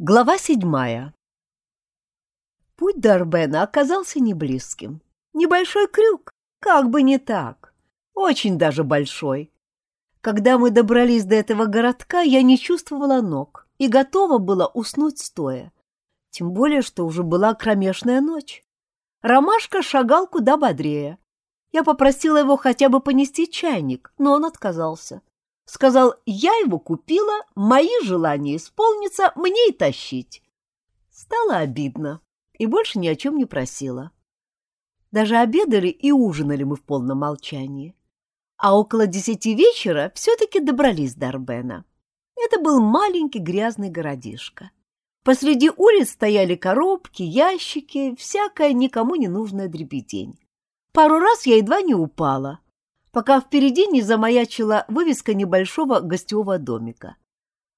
Глава седьмая. Путь до Арбена оказался неблизким. Небольшой крюк, как бы не так. Очень даже большой. Когда мы добрались до этого городка, я не чувствовала ног и готова была уснуть стоя. Тем более, что уже была кромешная ночь. Ромашка шагал куда бодрее. Я попросила его хотя бы понести чайник, но он отказался. Сказал, я его купила, мои желания исполнятся, мне и тащить. Стало обидно и больше ни о чем не просила. Даже обедали и ужинали мы в полном молчании. А около десяти вечера все-таки добрались до Арбена. Это был маленький грязный городишко. Посреди улиц стояли коробки, ящики, всякая никому не нужная дребедень. Пару раз я едва не упала, пока впереди не замаячила вывеска небольшого гостевого домика.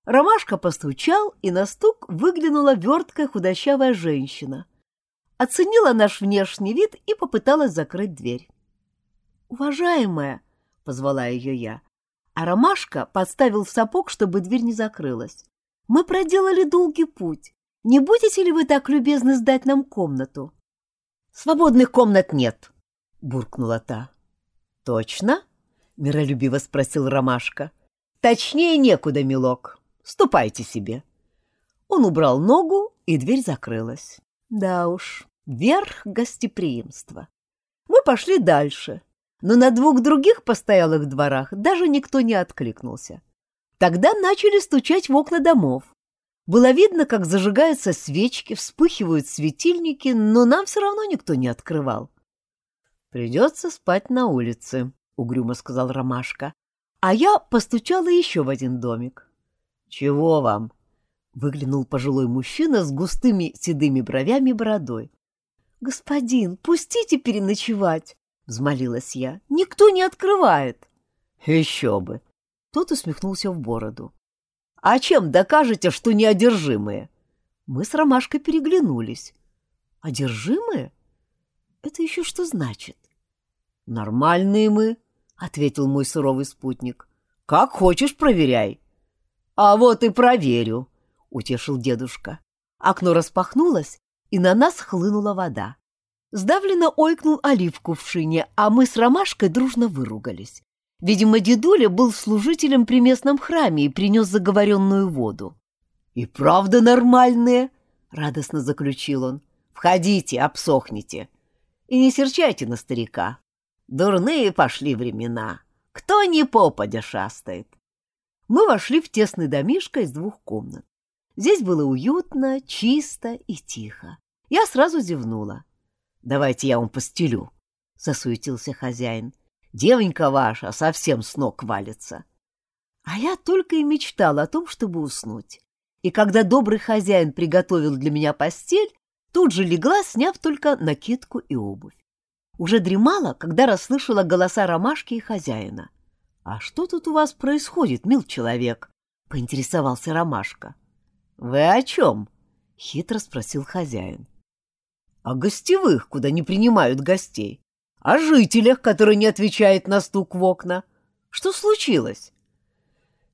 Ромашка постучал, и на стук выглянула верткая худощавая женщина. Оценила наш внешний вид и попыталась закрыть дверь. «Уважаемая!» — позвала ее я. А Ромашка подставил сапог, чтобы дверь не закрылась. «Мы проделали долгий путь. Не будете ли вы так любезны сдать нам комнату?» «Свободных комнат нет!» — буркнула та. «Точно?» — миролюбиво спросил Ромашка. «Точнее некуда, милок. Ступайте себе». Он убрал ногу, и дверь закрылась. Да уж, верх гостеприимства. Мы пошли дальше, но на двух других постоялых дворах даже никто не откликнулся. Тогда начали стучать в окна домов. Было видно, как зажигаются свечки, вспыхивают светильники, но нам все равно никто не открывал. «Придется спать на улице», — угрюмо сказал Ромашка. А я постучала еще в один домик. «Чего вам?» — выглянул пожилой мужчина с густыми седыми бровями и бородой. «Господин, пустите переночевать!» — взмолилась я. «Никто не открывает!» «Еще бы!» Тот усмехнулся в бороду. «А чем докажете, что неодержимые?» Мы с Ромашкой переглянулись. «Одержимые? Это еще что значит?» «Нормальные мы», — ответил мой суровый спутник. «Как хочешь, проверяй». «А вот и проверю», — утешил дедушка. Окно распахнулось, и на нас хлынула вода. Сдавленно ойкнул олив в кувшине, а мы с Ромашкой дружно выругались. Видимо, дедуля был служителем при местном храме и принес заговоренную воду. «И правда нормальные?» — радостно заключил он. «Входите, обсохните. И не серчайте на старика. Дурные пошли времена. Кто не попадя шастает. Мы вошли в тесный домишко из двух комнат. Здесь было уютно, чисто и тихо. Я сразу зевнула. «Давайте я вам постелю», — засуетился хозяин. «Девонька ваша совсем с ног валится». А я только и мечтала о том, чтобы уснуть. И когда добрый хозяин приготовил для меня постель, тут же легла, сняв только накидку и обувь. Уже дремала, когда расслышала голоса ромашки и хозяина. «А что тут у вас происходит, мил человек?» — поинтересовался ромашка. «Вы о чем?» — хитро спросил хозяин. «О гостевых, куда не принимают гостей. О жителях, которые не отвечают на стук в окна. Что случилось?»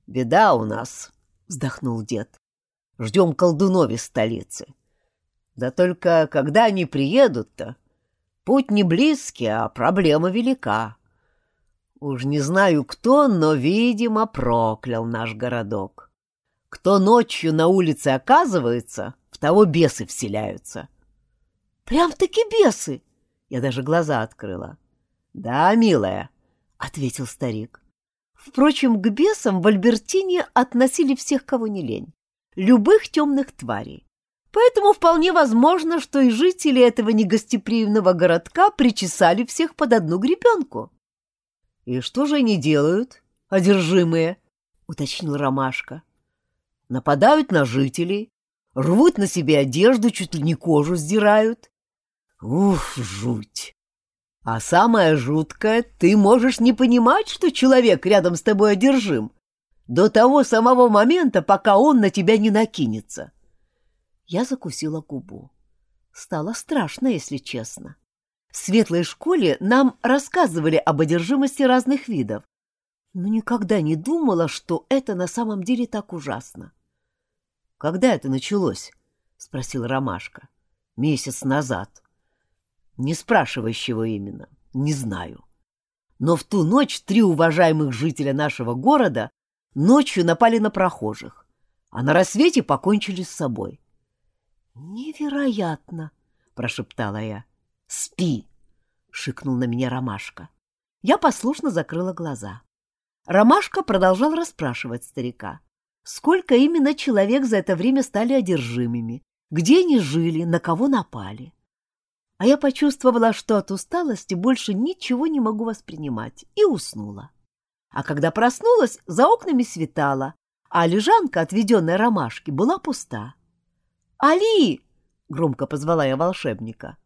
«Беда у нас», — вздохнул дед. «Ждем колдунов из столицы. Да только когда они приедут-то, Путь не близкий, а проблема велика. Уж не знаю кто, но, видимо, проклял наш городок. Кто ночью на улице оказывается, в того бесы вселяются. Прям-таки бесы! Я даже глаза открыла. Да, милая, — ответил старик. Впрочем, к бесам в Альбертине относили всех, кого не лень. Любых темных тварей. Поэтому вполне возможно, что и жители этого негостеприимного городка причесали всех под одну гребенку. — И что же они делают, одержимые? — уточнил Ромашка. — Нападают на жителей, рвут на себе одежду, чуть ли не кожу сдирают. Ух, жуть! А самое жуткое, ты можешь не понимать, что человек рядом с тобой одержим, до того самого момента, пока он на тебя не накинется. Я закусила губу. Стало страшно, если честно. В светлой школе нам рассказывали об одержимости разных видов, но никогда не думала, что это на самом деле так ужасно. Когда это началось? — спросил Ромашка. — Месяц назад. Не спрашивай, чего именно. Не знаю. Но в ту ночь три уважаемых жителя нашего города ночью напали на прохожих, а на рассвете покончили с собой. «Невероятно!» — прошептала я. «Спи!» — шикнул на меня Ромашка. Я послушно закрыла глаза. Ромашка продолжал расспрашивать старика. Сколько именно человек за это время стали одержимыми? Где они жили? На кого напали? А я почувствовала, что от усталости больше ничего не могу воспринимать, и уснула. А когда проснулась, за окнами светало, а лежанка, отведенная ромашке, была пуста. «Али!» — громко позвала я волшебника.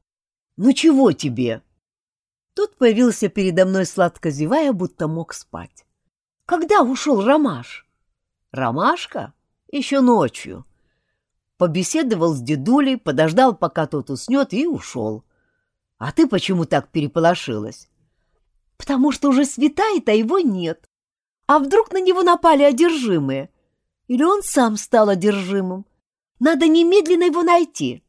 «Ну чего тебе?» Тут появился передо мной сладко зевая, будто мог спать. «Когда ушел Ромаш?» «Ромашка? Еще ночью. Побеседовал с дедулей, подождал, пока тот уснет, и ушел. А ты почему так переполошилась?» «Потому что уже светает, а его нет. А вдруг на него напали одержимые? Или он сам стал одержимым? Надо немедленно его найти.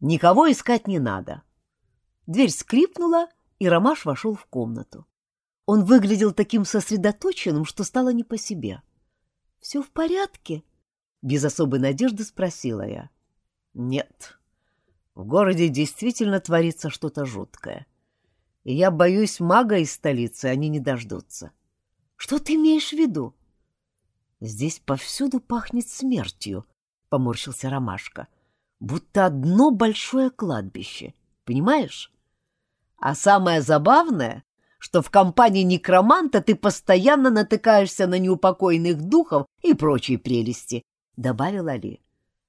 Никого искать не надо. Дверь скрипнула, и Ромаш вошел в комнату. Он выглядел таким сосредоточенным, что стало не по себе. «Все в порядке?» — без особой надежды спросила я. «Нет. В городе действительно творится что-то жуткое. И я боюсь, мага из столицы они не дождутся». «Что ты имеешь в виду?» «Здесь повсюду пахнет смертью», поморщился Ромашка. Будто одно большое кладбище. Понимаешь? А самое забавное, что в компании некроманта ты постоянно натыкаешься на неупокоенных духов и прочие прелести, — добавил Али.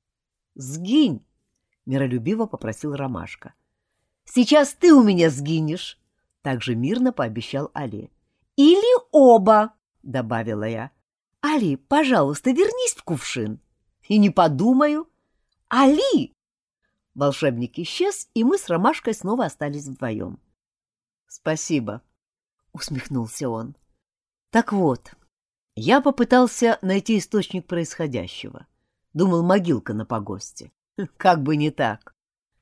— Сгинь, — миролюбиво попросил Ромашка. — Сейчас ты у меня сгинешь, — также мирно пообещал Али. — Или оба, — добавила я. — Али, пожалуйста, вернись в кувшин. — и не подумаю. Али! Волшебник исчез, и мы с Ромашкой снова остались вдвоем. Спасибо, усмехнулся он. Так вот, я попытался найти источник происходящего. Думал, могилка на погосте. Как бы не так.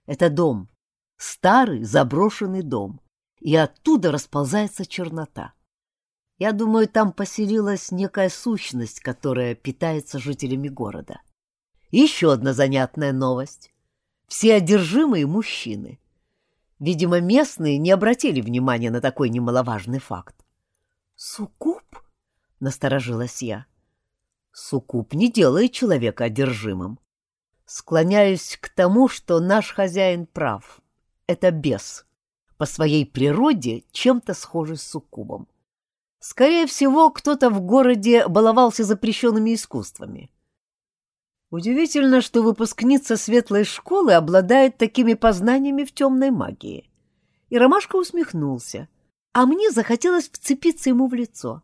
Это дом. Старый заброшенный дом. И оттуда расползается чернота. Я думаю, там поселилась некая сущность, которая питается жителями города. Еще одна занятная новость. Все одержимые мужчины. Видимо, местные не обратили внимания на такой немаловажный факт. «Суккуб?» — насторожилась я. «Суккуб не делает человека одержимым. Склоняюсь к тому, что наш хозяин прав. Это бес, по своей природе чем-то схожий с суккубом. Скорее всего, кто-то в городе баловался запрещенными искусствами. Удивительно, что выпускница светлой школы обладает такими познаниями в темной магии. И Ромашка усмехнулся, а мне захотелось вцепиться ему в лицо.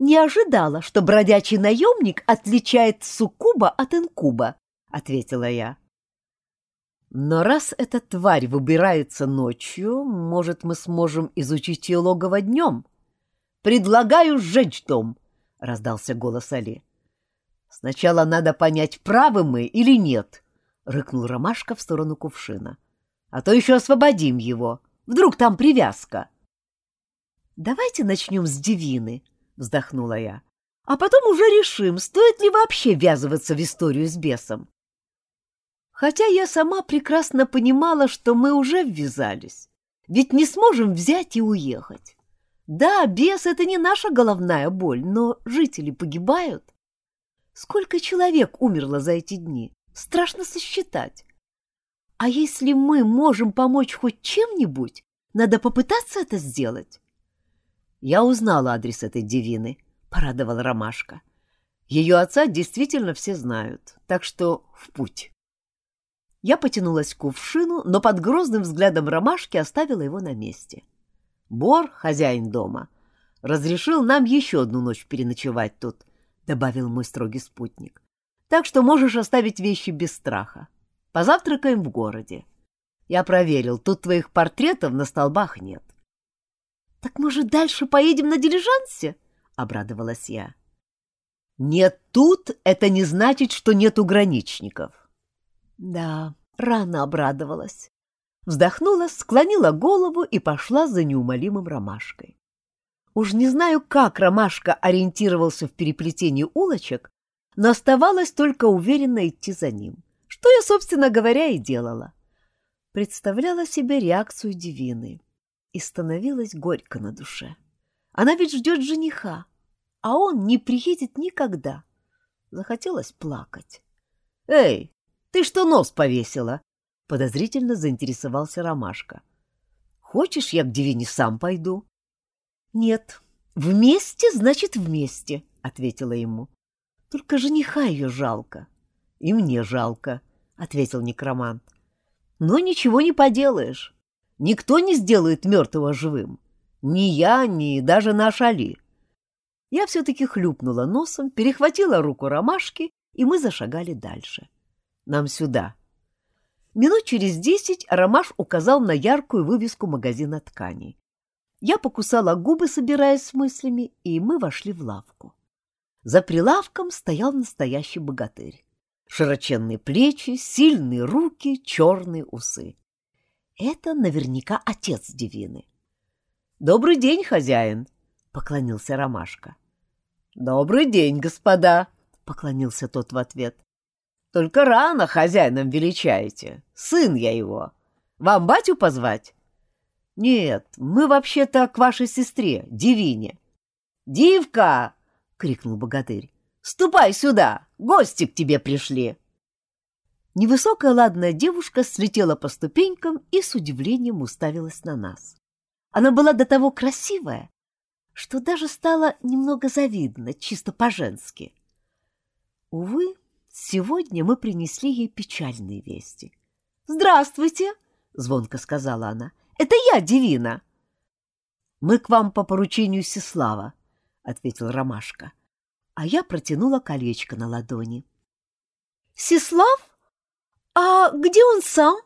Не ожидала, что бродячий наемник отличает суккуба от инкуба, — ответила я. Но раз эта тварь выбирается ночью, может, мы сможем изучить ее логово днем? Предлагаю сжечь дом, — раздался голос Али. Сначала надо понять, правы мы или нет, — рыкнул Ромашка в сторону кувшина. А то еще освободим его. Вдруг там привязка. — Давайте начнем с Девины, — вздохнула я. — А потом уже решим, стоит ли вообще ввязываться в историю с бесом. Хотя я сама прекрасно понимала, что мы уже ввязались. Ведь не сможем взять и уехать. Да, бес — это не наша головная боль, но жители погибают. Сколько человек умерло за эти дни? Страшно сосчитать. А если мы можем помочь хоть чем-нибудь, надо попытаться это сделать. Я узнала адрес этой девины, порадовала Ромашка. Ее отца действительно все знают, так что в путь. Я потянулась к кувшину, но под грозным взглядом Ромашки оставила его на месте. Бор, хозяин дома, разрешил нам еще одну ночь переночевать тут — добавил мой строгий спутник. Так что можешь оставить вещи без страха. Позавтракаем в городе. Я проверил, тут твоих портретов на столбах нет. Так, может, дальше поедем на дилижансе? обрадовалась я. Нет тут — это не значит, что нет уграничников. Да, рано обрадовалась. Вздохнула, склонила голову и пошла за неумолимым ромашкой. Уж не знаю, как ромашка ориентировался в переплетении улочек, но оставалось только уверенно идти за ним, что я, собственно говоря, и делала. Представляла себе реакцию Divины и становилось горько на душе. Она ведь ждет жениха, а он не приедет никогда. Захотелось плакать. «Эй, ты что нос повесила?» — подозрительно заинтересовался Ромашка. «Хочешь, я к Девине сам пойду?» «Нет, вместе значит вместе», — ответила ему. «Только жениха ее жалко». «И мне жалко», — ответил некромант. «Но ничего не поделаешь. Никто не сделает мертвого живым. Ни я, ни даже наш Али. Я все-таки хлюпнула носом, перехватила руку ромашки, и мы зашагали дальше. Нам сюда. Минут через десять Ромаш указал на яркую вывеску магазина тканей. Я покусала губы, собираясь с мыслями, и мы вошли в лавку. За прилавком стоял настоящий богатырь. Широченные плечи, сильные руки, черные усы. Это наверняка отец Девины. «Добрый день, хозяин!» — поклонился Ромашка. «Добрый день, господа!» — поклонился тот в ответ. «Только рано хозяином величаете. Сын я его. Вам батю позвать?» «Нет, мы вообще-то к вашей сестре, Девине». «Дивка!» — крикнул богатырь. «Ступай сюда! Гости к тебе пришли!» Невысокая ладная девушка слетела по ступенькам и с удивлением уставилась на нас. Она была до того красивая, что даже стало немного завидно, чисто по-женски. Увы, сегодня мы принесли ей печальные вести. «Здравствуйте!» — звонко сказала она. «Это я, Девина!» «Мы к вам по поручению Сеслава», — ответил Ромашка. А я протянула колечко на ладони. «Сеслав?» «А где он сам?»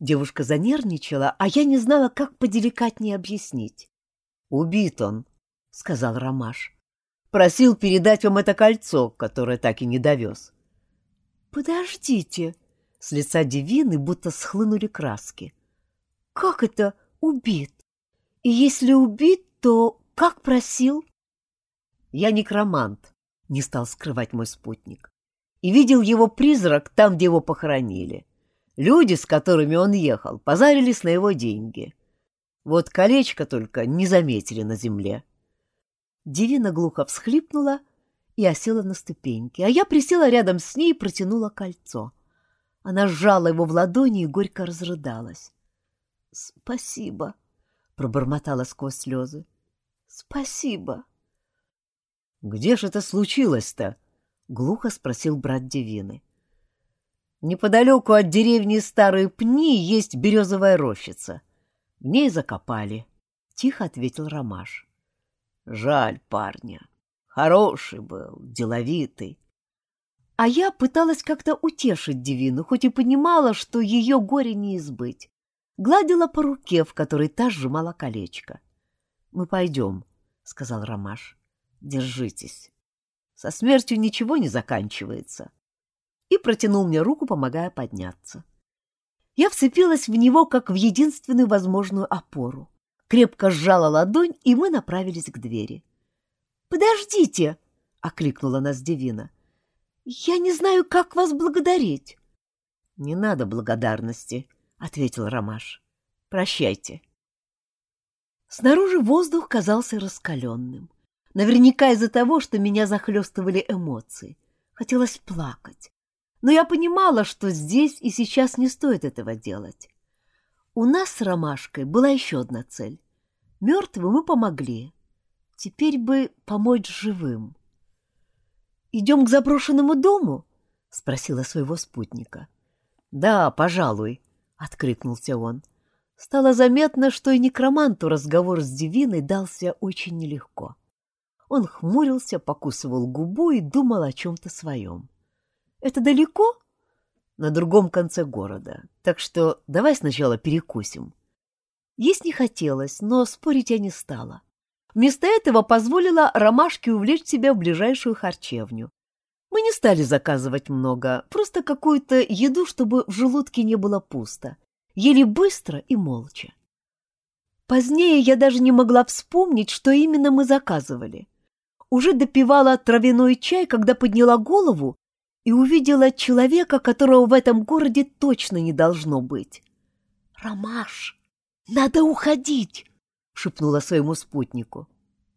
Девушка занервничала, а я не знала, как поделикатнее объяснить. «Убит он», — сказал Ромаш. «Просил передать вам это кольцо, которое так и не довез». «Подождите», — с лица Девины будто схлынули краски. «Как это убит? И если убит, то как просил?» «Я некромант», — не стал скрывать мой спутник и видел его призрак там, где его похоронили. Люди, с которыми он ехал, позарились на его деньги. Вот колечко только не заметили на земле. Дивина глухо всхлипнула и осела на ступеньки, а я присела рядом с ней и протянула кольцо. Она сжала его в ладони и горько разрыдалась. — Спасибо, — пробормотала сквозь слезы. — Спасибо. — Где же это случилось-то? — глухо спросил брат Девины. «Неподалеку от деревни Старые Пни есть березовая рощица. В ней закопали», — тихо ответил Ромаш. «Жаль парня. Хороший был, деловитый». А я пыталась как-то утешить Девину, хоть и понимала, что ее горе не избыть. Гладила по руке, в которой та сжимала колечко. «Мы пойдем», — сказал Ромаш. «Держитесь». Со смертью ничего не заканчивается. И протянул мне руку, помогая подняться. Я вцепилась в него, как в единственную возможную опору. Крепко сжала ладонь, и мы направились к двери. «Подождите!» — окликнула нас Девина. «Я не знаю, как вас благодарить». «Не надо благодарности», — ответил Ромаш. «Прощайте». Снаружи воздух казался раскаленным. Наверняка из-за того, что меня захлестывали эмоции. Хотелось плакать. Но я понимала, что здесь и сейчас не стоит этого делать. У нас с Ромашкой была еще одна цель. Мертвым мы помогли. Теперь бы помочь живым. «Идем к заброшенному дому?» — спросила своего спутника. «Да, пожалуй», — откликнулся он. Стало заметно, что и некроманту разговор с Дивиной дался очень нелегко. Он хмурился, покусывал губу и думал о чем-то своем. «Это далеко?» «На другом конце города, так что давай сначала перекусим». Есть не хотелось, но спорить я не стала. вместо этого позволила Ромашке увлечь себя в ближайшую харчевню. Мы не стали заказывать много, просто какую-то еду, чтобы в желудке не было пусто. Ели быстро и молча. Позднее я даже не могла вспомнить, что именно мы заказывали. Уже допивала травяной чай, когда подняла голову и увидела человека, которого в этом городе точно не должно быть. «Ромаш, надо уходить!» — шепнула своему спутнику.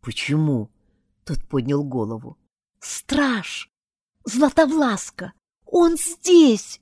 «Почему?» — тот поднял голову. «Страж! Златовласка! Он здесь!»